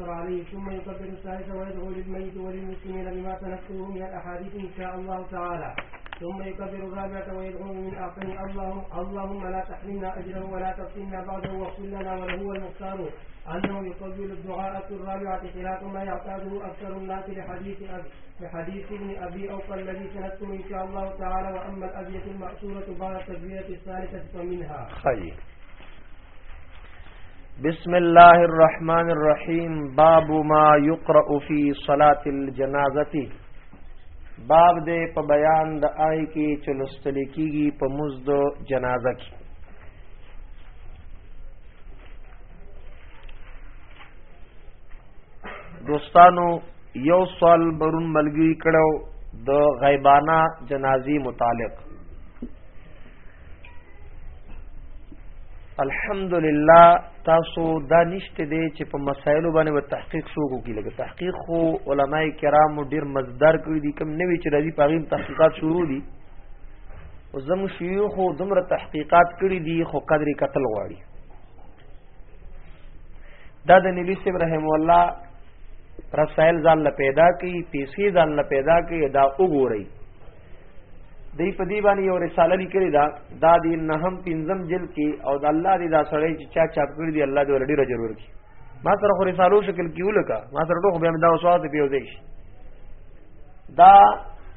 عليه ثم يكبر الثالثة ويدعو للميت وللمسلمين بما تنكره من الأحاديث إن شاء الله تعالى ثم يكبر الرابعة ويدعو من آخره اللهم اللهم لا تحرمنا أجره ولا تفتنا بعده واغفر لنا وله المختار أنه يقبل الدعاء في الرابعة خلاف ما يعتاده أكثر الناس لحديث لحديث ابن أبي أوفى الذي سندته إن شاء الله تعالى وأما الأبية المأسورة بعد التكبيرة الثالثة فمنها. خير. طيب. بسم الله الرحمن الرحیم باب ما یقرأ فی صلاة الجنازه باب دې په بیان د آی کې چلوستل کیږي په مزد جنازه کې دوستانو یو سوال برون ملګری کړو د غیبانه جنازي متعلق الحمدلله تاسو دا نشته دی چې په مسایلو باندې و تحقیق شو کوي لکه تحقیق خو علما کرام ډیر مزدار کړی دي کوم نوی چې راځي پاغیم تحقیقات شروع دي او زمو شيوخ خو دمر تحقیقات کړی دي خو قدر قتل غواړي دا د نبی صلی رحم الله رسائل ځان له پیدا کی پیسې ځان له پیدا کی دا وګورئ دی په دی باندې یو رساله لیکلی دا دا دی نهم پنځم جلد کې او د الله دی دا سړی چې چا چاپ کړی دی الله دې ور ډیر اجر ورکړي ما سره خو رسالو شکل کې ولکا ما سره ټوخ به دا وسوات پیو دی دا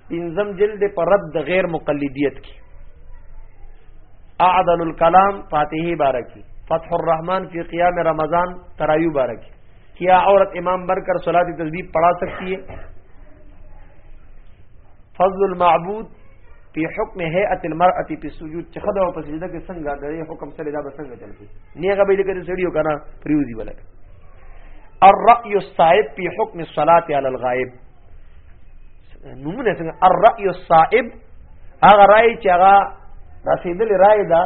پنځم جلد پر رد د غیر مقلدیت کې اعدل الكلام فاتحه بارکی فتح الرحمن فی قیام رمضان ترایو بارکی کیا عورت امام بر کر صلاة تسبیح پڑھا سکتی ہے فضل المعبود په حکم هيئه المرأه په سجود چې خدای په سجده کې څنګه د حکم سره دا به څنګه چل کی نیغه به لکه سړیو کنه پریوزی ولک الرأي الصائب په حکم الصلاه علی الغائب نمونه څنګه الرأي الصائب هغه رائے چې هغه رسیدل رائے دا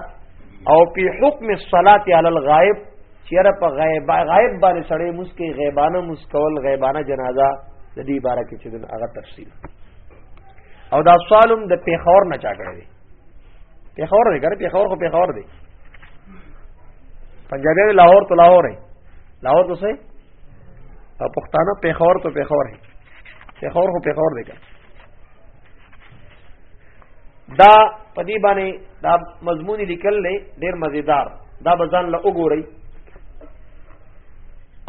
او په حکم الصلاه علی الغائب چیرې په غیب غیب باندې سړی مسکی غیبانه مسکول غیبانه جنازه د دې باره کې چې دن هغه تفصیل او دا سوالم د پیښور نه چا کړی دی پیښور نه کړی پیښور خو پیښور دی پنجابی لاهور ته لاهور دی لاهور ته څه او پښتانه پیښور ته پیښور دی پیښور خو پیښور دی کړی دا پدی باندې دا مضمون لیکل لې ډیر مزیدار دا بزن له وګورئ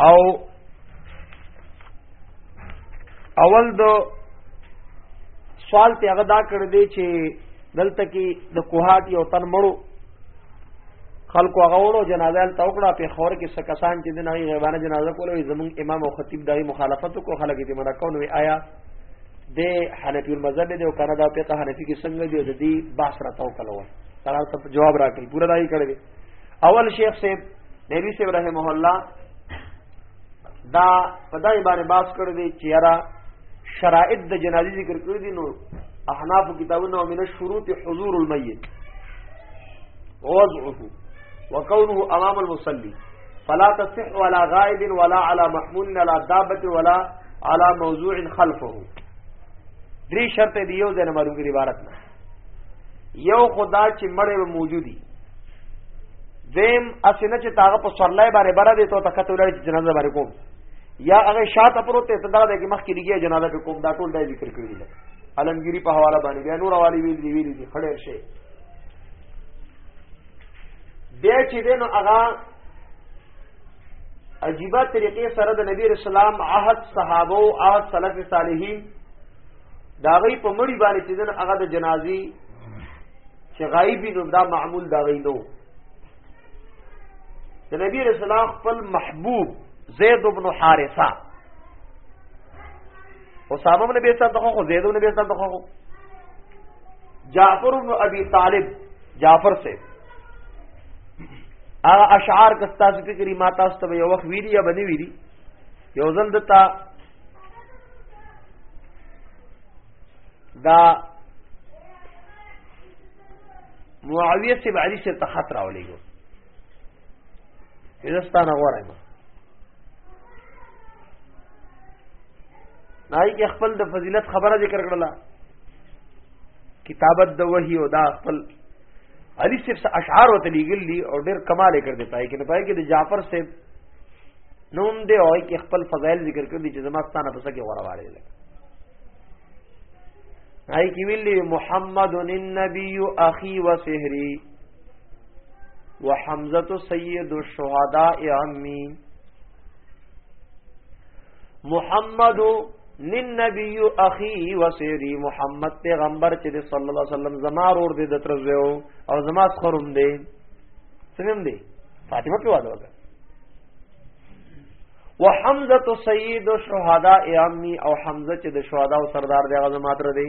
او اول دو سوال ته هغه دا کړ دی چې دلته کې د کوهات یو تن مړو خلکو هغه وړو جنازه ته وکړه په خور کې سکسان چې د نړۍ غیبانه جنازه کوله زمون امام او خطیب دغه مخالفت کو خلک دې منع کول وی آیا د حنفي المذهب دی او کنه دا فقه حنفي کې څنګه دی د دې بحث را تاو کلو قرار ته جواب راکړي پورا دای کړی دی اول شیخ صاحب نبی صاحب رحمه الله دا پدای باندې باس کړی دی چې یاره شرائط د جنازي ذکر کړی دي نو احناف کتابونه من الشروط حضور المیت وضعه وكونه امام المصلي فلا تصح ولا غائب ولا على محمول ولا دابت ولا على موضوع خلفه درې شرط دی یو ځنه معلومه عبارت نه یو خدا چې مړې موجودي دیم اسنه چې تاغه په سرلای باندې بره دي ته تکته ولر چې جنازه باندې کوم یا هغه شاته پروت ته دا د مخ کې دیږي جنازه په کوم دا ټول دی ذکر کړی دی علمگیری په حواله باندې بیا نور والی ویل دی ویل دی خړې شي بیا چې دینو هغه عجیبه طریقې سره د نبی رسول الله عهد صحابه او عهد سلف صالحین دا غي په مړی باندې چې دنه هغه د جنازي چې غایبی نو دا معمول دا غي نو د نبی رسول الله خپل محبوب زید ابن حارثه اسامه بن بیسان دغه خو زید بن بیسان دغه خو جعفر بن ابي طالب جعفر سے هغه اشعار کستا چې فکرې ما تاسو ته یو وخت ویلي یا بنې ویلي یو ځل دتا دا معاویه سے بعدی سے تخط راولېږو هندستان غواړم نای کې خپل د فضیلت خبره ذکر کړله کتابت د وحی او دا خپل علی صرف اشعار او تلیګل دي او ډېر کمال یې کړ دی پای کې نه پای کې د جعفر صاحب نوم دی او کې خپل فضایل ذکر کړ دي چې زما ستانه پس کې غوړه واړې لګ هاي کې ویلي محمد النبي اخي وسهري وحمزه سید الشهداء عمی محمد نن نبی اخی وسری محمد پیغمبر چې صلی الله علیه وسلم زما ور دې د ترزو او زما خروم دې سمم دې فاطمه په واده وکړه وحمزه سید الشهداء امی او حمزه چې د شهدا او سردار دی هغه زما تر دی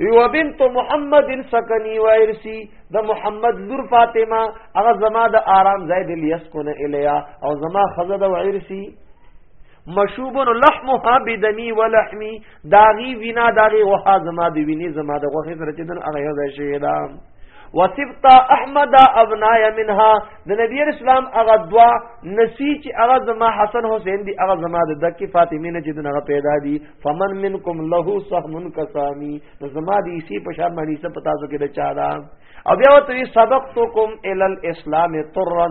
یو بنت محمد سکنی و ارسی د محمد لور فاطمه هغه زما د آرام ځای دی لیسکن الیا او زما خزه د ورسی مشوب لحمها بدمی ولحمی داغي وینا داغي وها زما دی ویني زما د غوخه سره چې دن هغه ځای شي دا وصفتا احمد ابنایا منها د نبی اسلام هغه دوا نسی چې هغه زما حسن حسین دی هغه زما د دکی فاطمه نه چې دغه پیدا دی فمن منکم له سهم کسامی زما دی سی په شان باندې څه پتا سو کې د چا دا او بیا ته سبقتکم ال الاسلام طرا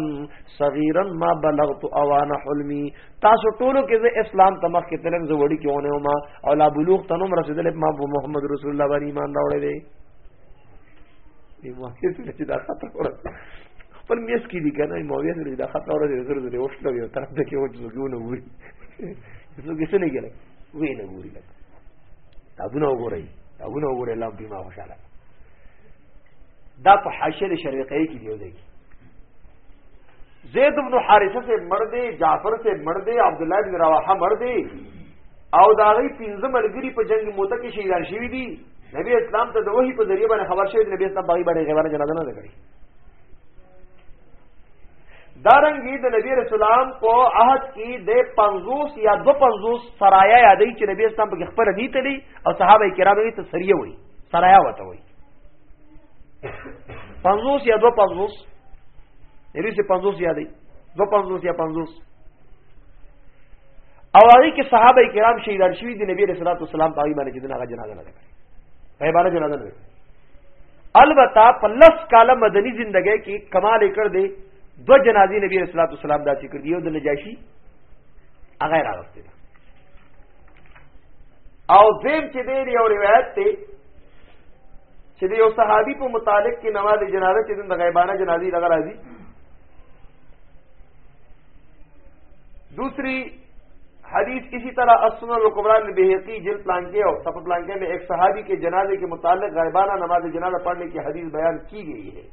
صغیرا ما بلغت اوان حلمی تاسو ټولو کې زه اسلام ته مخ کې تلم زه وړي کې ونه ما او لا بلوغ تنم رسیدل ما محمد رسول الله باندې ایمان راوړی دی دی معاویه سره چې دا خطر ورته خپل میس کې دي کنه معاویه سره دا خطر ورته زر زر وښلو یو طرف ته کې و چې زګونه وي زه کې څه نه ګلم وی نه ګوري لکه تابونه وګورئ تابونه وګورئ الله دې ما خوشاله دا په حاشیه شریقه کې دی ودی زید بن حارثه سے مردے جعفر سے مردے عبداللہ بن رواحہ مردے او دا غي پنځه ملګری په جنگ موته کې شهیدان شوی دي نبی اسلام ته د وحی په ذریعہ باندې خبر شوی نبی اسلام باغی باندې غیبانه جنازه نه کړی دارنګي د نبی رسول الله په عهد کې د 50 یا 250 سرايا یادې چې نبی اسلام په خپل نه تللی او صحابه کرام یې ته سریه وای سرايا وته وای 50 یا 250 نبی سي 50 یادې 250 یا 50 او هغه کې صحابه کرام شهیدان شوی دي نبی رسول الله والسلام په باندې چې دغه جنازه نه کړی په باندې جنازه نه البته په لس کاله مدني ژوندۍ کې کمال کړ دی دو جنازي نبی رسول الله والسلام داسې کړ دی او د نجاشي هغه راغسته او زم چې دی یو روایت ته چې د یو صحابي په متعلق کې نماز جنازه چې د غیبانه جنازي لګا راځي دوسری حدیث اسی طرح اسن القبران اور سفر پلانکے لانکے ایک صحابی کے جنازے کے متعلق غائبانہ نماز جنازہ پڑھنے کی حدیث بیان کی گئی ہے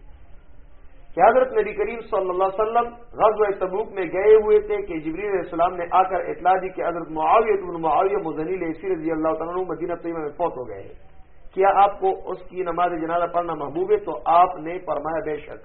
کہ حضرت نبی کریم صلی اللہ علیہ وسلم غزل و میں گئے ہوئے تھے کہ جبریل علیہ السلام نے آ کر اطلاع دی کہ حضرت معاویت بن معاویہ مزنی عیسی رضی اللہ تعالیٰ مدینہ طیبہ میں فوت ہو گئے ہیں کیا آپ کو اس کی نماز جنازہ پڑھنا محبوب ہے تو آپ نے فرمایا بے شک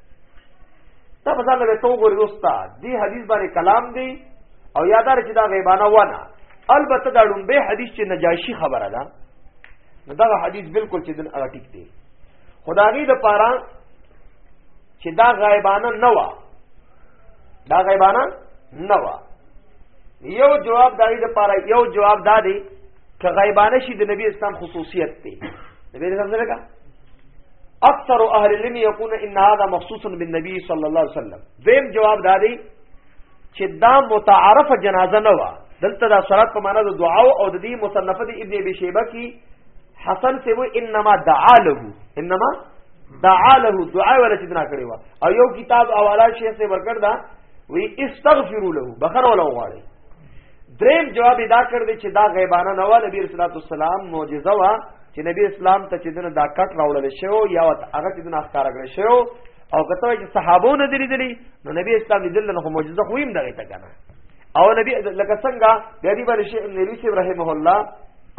دا په ځان له تو ګورې دوستا دی حدیث باندې کلام دی او یادار چې دا غیبانه ونه البته دا لومبه حدیث چې نجاشی خبره ده نو دا حدیث بالکل چې دن هغه ټیک دی خدایي د پاره چې دا غیبانه نه و دا غیبانه نه و یو جواب دای د پاره یو جواب دا دی که غیبانه شي د نبی اسلام خصوصیت دی نبی اسلام څنګه اکثر اهل العلم یقول ان هذا مخصوص بالنبي صلی الله علیه وسلم دیم جواب دا دی چې دا متعارف جنازه نه و دلته دا صلات په معنا د دعا او د دې مصنفه د ابن ابي شيبه کې حسن سے وہ انما دعا له انما دعا له دعا ولا چې نه کړی و او یو کتاب اوالا شیخ سے ورکړ دا وی استغفروا له بخره ولا وغواړي دریم جواب دا کړ دی چې دا غیبانه نه و نبی رسول الله والسلام معجزه وا چې نبی اسلام ته چې دنه دا کټ راوړل شو یا هغه چې دنه اخکار کړ شو او کته چې صحابو نه دلی دلی نو نبی اسلام دې دلته معجزه خو هم دغه ته کنه او نبی لکه څنګه بیا دی باندې شیخ نبی سی رحمه الله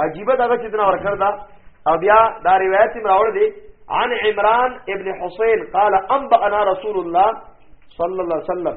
عجیب دغه چې دنه ورکړ دا او بیا دا روایت هم راوړ دی عن عمران ابن حسین قال انبأنا رسول الله صلی الله علیه وسلم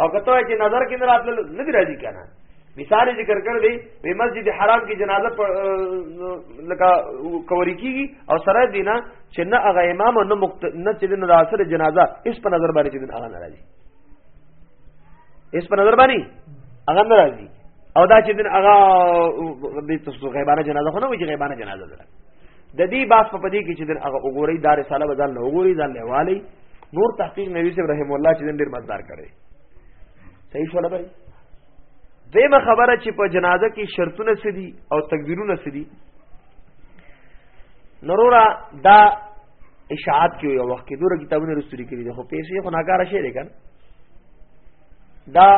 او کته چې نظر کې نه راتلل نه دی راځي کنه مثال ذکر کړ دی په مسجد حرام کې جنازه لکه کوری کیږي او سره دینا چې نه هغه امام او نه مقت... نه چې نه اثر جنازه اس په نظر باندې چې هغه ناراضي اس په نظر باندې هغه ناراضي او دا چې دین هغه د تاسو غیبانه جنازه خو نه وي چې غیبانه جنازه ده د دې باس په پدې کې چې دن هغه وګوري دا رساله بدل نه وګوري ځان نه والی نور تحقیق نبی صاحب رحم الله چې ډېر مزدار کړي صحیح شو لبای دیمه خبره چې په جنازه کې شرطونه سدي او تکبیرونه سدي نورورا دا اشاعت کې یو وخت کې دوره کتابونه رسوري کړي دي خو پیسې خو ناکاره شي لګن دا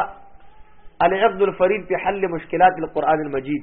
العقد الفرید په حل مشکلات القرآن المجید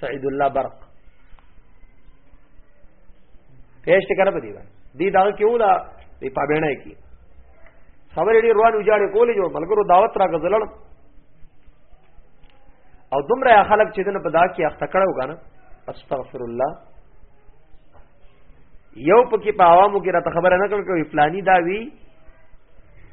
سعید الله برق پېشته کنه په دی باندې دی دا کې ولا دی پابېنه کې خبرې ډېر روان وجاړې کولې جو ملګرو دعوت را غزلړ او دومره خلک چې دنه په دا کې اخته کړو غانا استغفر الله یو پکې په عوامو کې راته خبره نه کړ کوي فلانی دا وی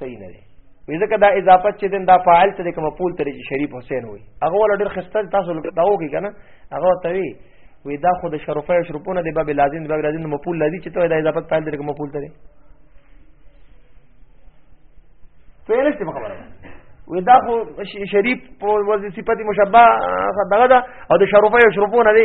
صحیح نه دی ځکه دا اضافه چې دین دا فاعل ته کوم مفعول ترې چې شریف حسین وي هغه ول ډېر خسته تاسو دا وګی کنه هغه ته وی وی دا خو د شرفه او شرفونه د باب لازم د باب لازم مفعول لذي چې ته دا اضافه فاعل ترې کوم مفعول ترې فعل څه خبره وی دا خو شریف په وظیفه صفت مشبہ دغه دا او د شرفه او شرفونه دی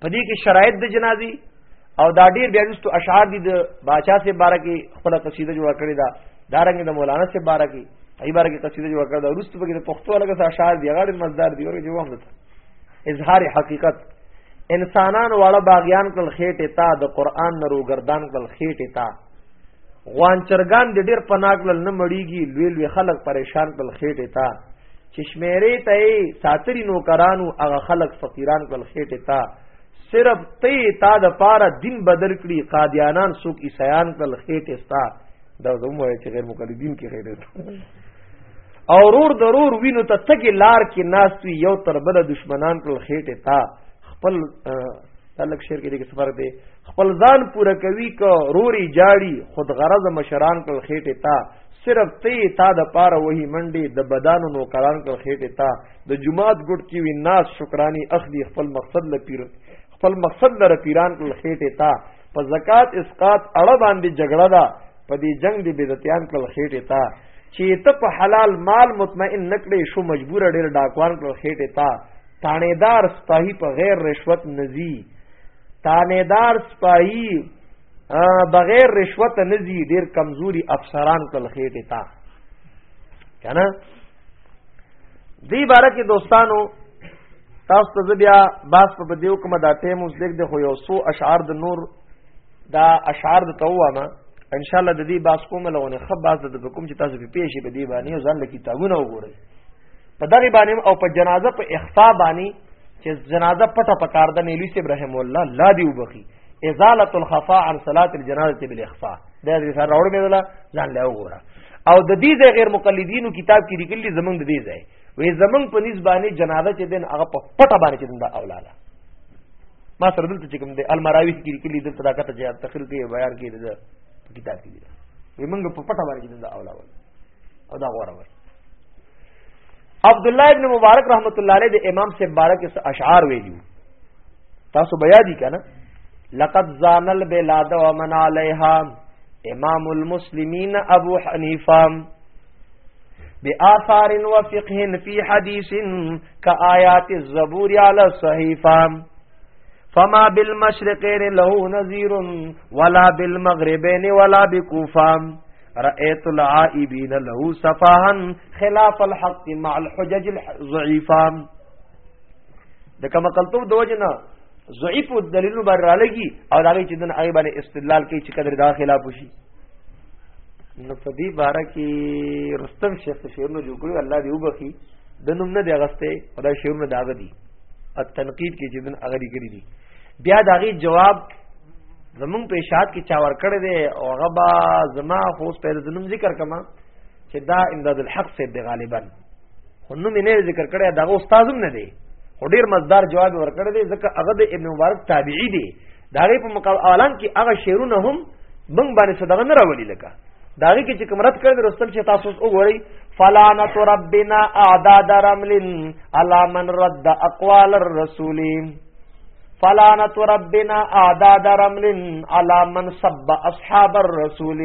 په دې کې شرایط د جنازي او دا ډیر بیا وستو اشعار دي د باچا سے بارا کې خپل قصیده جوړ کړی دا دارنګ د مولانا سے بارا کې ای بارا کې قصیده جوړ کړی دا ورستو په کې د پښتو لګه اشعار دي غاړي مزدار دي ورګه جواب ده اظهار حقیقت انسانان واړه باغیان کل خېټه تا د قران نرو گردان کل خېټه تا غوانچرګان د ډیر پناګل نه مړیږي لوی لوی خلک پریشان کل خېټه تا چې شمیرې ته ساتری نوکرانو هغه خلق فقیران کول خېټه تا صرف ته تا د پاره دین بدل کړي قادیانان سوک عیسایان کول خېټه ستا دا زموږ چې غیر مقلدین کې خېټه او رور ضرور وینو ته تک لار کې ناستوي یو تر بل دشمنان کول خېټه تا خپل تلک شعر کې دغه سفر دی خپل ځان پوره کوي کو روري جاړي خود غرض مشران کول خېټه تا صرف تی تا د پاره وਹੀ منډي د بدانو نو قران کړ خېټه تا د جمعات ګډ کی وی ناس شکرانی اخدي خپل مقصد ل پیر خپل مقصد لره پیران کړ خېټه تا په زکات اسقات اړه باندې جګړه دا په دې جنگ دی بدعتيان کړ خېټه تا چې ته په حلال مال مطمئن نکړې شو مجبور ډېر ډاکوان کړ خېټه تا تانیدار سپاهی په غیر رشوت نزی تانیدار سپاهی بغیر رشوت نه زی ډیر کمزوري افسران کل خېټه تا کنه دی بارا کې دوستانو تاسو ته بیا باس په بدیو کوم دا ټیم اوس لیک د خو یو سو اشعار د نور دا اشعار د توامه ان شاء الله د دې باس کوم لونه خب باس د کوم چې تاسو په پیښې په دې باندې ځان له کتابونه وګورئ په دغه باندې او په جنازه په اخفا باندې چې جنازه پټه پکار ده نیلی ابراهیم الله لا دی وبخي ازاله الخفاء عن صلاه الجنازه بالاخفاء دا دې سره راوړ مې دلا ځان له وګوره او د دې ځای غیر مقلدینو کتاب کې لیکلي زمونږ د دې ځای وې زمونږ په نسبانه جنازه چې دین هغه په پټه باندې چې دا اولاده ما سره دلته چې کوم دی المراوی کې لیکلي دلته دا کته چې تخریر کې بیان کې دا کتاب کې دی وې موږ په پټه باندې چې دا اولاده او دا غوړه وای عبد الله ابن مبارک رحمت الله علیه د امام سے مبارک اشعار ویلو تاسو بیا دي کنه لقد زانل بلاد ومن عليها امام المسلمین ابو حنیفه بآثار وفقه في حديث كآيات الزبور على الصحيفه فما بالمشرقين له نذير ولا بالمغربين ولا بكوفام رأيت العائبين له صفاها خلاف الحق مع الحجج الضعيفا د کما کلتوب د وجه نه ضعیف دلیلونه باندې را لګي او هغه چې دن هغه باندې استدلال کوي چې قدر دا خلاف وشي نو په دې باره کې رستم شیخ شعرونه جوړ کړو الله دې وبخي د نوم نه دی غسته او دا شعرونه داغه دي التنقید کې چې دن هغه دي کړی دي بیا داغه جواب زمون په اشاعت کې چا ور کړی دی او غبا زما خو په زنم ذکر کما چې دا امداد الحق سے دی غالبا خو نو مینه ذکر کړی دا استاد هم نه دی خو ډیر مزدار جواب ورکړی دی ځکه هغه د ابن مبارک تابعی دی دا غي په مقابل اعلان کې هغه شعرونه هم بنګ باندې صدقه نه راولي لکه دا غي کې چې کمرت کړی رسول چې تاسو وګورئ فلانت ربنا اعداد رمل على من رد اقوال الرسول فلانت ربنا اعداد رمل على من سب اصحاب الرسول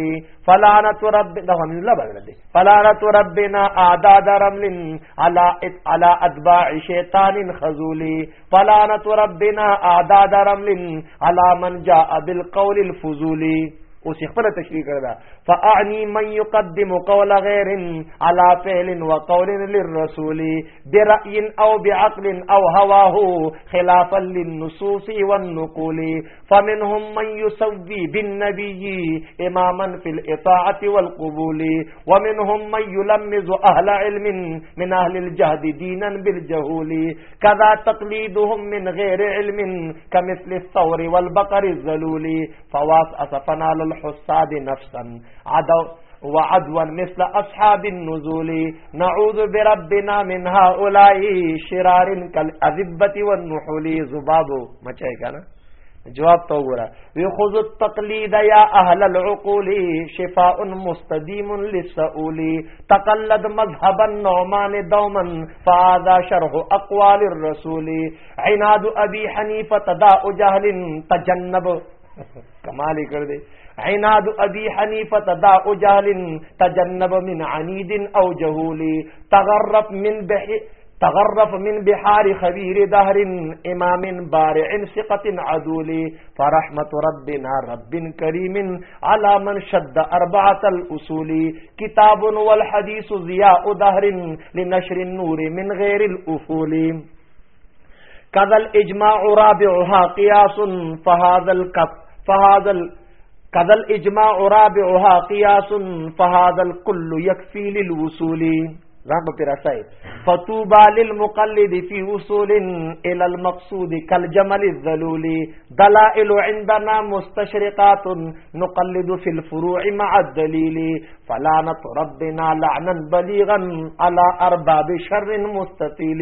فلانت ربنا ده من الله فلانت ربنا آداد رمل على على اتباع شیطان خذول فلانت ربنا آداد رمل على من جاء بالقول الفضولي اوس خپل تشریح کړی دا فاعنی من يقدم قول غير على فعل وقول للرسول برأي او بعقل او هواه خلافا للنصوص والنقول فمنهم من يسوي بالنبي اماما في الاطاعه والقبول ومنهم من يلمز اهل علم من اهل الجهد دينا بالجهول كذا تقليدهم من غير علم كمثل الثور والبقر الذلول فواس اسفنا لل ذبح الصاد نفسا عدو وعدوا مثل اصحاب النزول نعوذ بربنا من هؤلاء شرار كالاذبه والنحول ذباب مچای کنه جواب تو غره وی خذ التقلید یا اهل العقول شفاء مستدیم للسؤول تقلد مذهب النعمان دوما فاذا شرح اقوال الرسول عناد ابي حنيفه تدا جهل تجنب کمال کر دے عناد أبي حنيفة داء جهل تجنب من عنيد أو جهول تغرف من بح تغرف من بحار خبير دهر إمام بارع ثقة عدول فرحمة ربنا رب كريم على من شد أربعة الأصول كتاب والحديث ضياء دهر لنشر النور من غير الأفول كذا الإجماع رابعها قياس فهذا الكف فهذا الكف كذا الإجماع رابعها قياس فهذا الكل يكفي للوصول ځان به پیراسای فتوبا للمقلد فی وصول الى المقصود كالجمل الذلول دلائل عندنا مستشرقات نقلد في الفروع مع الدليل فلعنت ربنا لعنا بليغا على ارباب شر مستطيل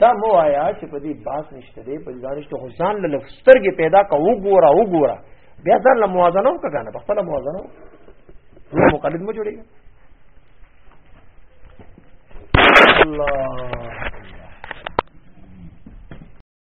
دا مو آیا چې په دې باس نشته دی په ځان نشته خو ځان له سترګې پیدا کا وګوره وګوره بیا ځان له موازنه وکړه په خپل موازنه نو مقلد مو جوړیږي الله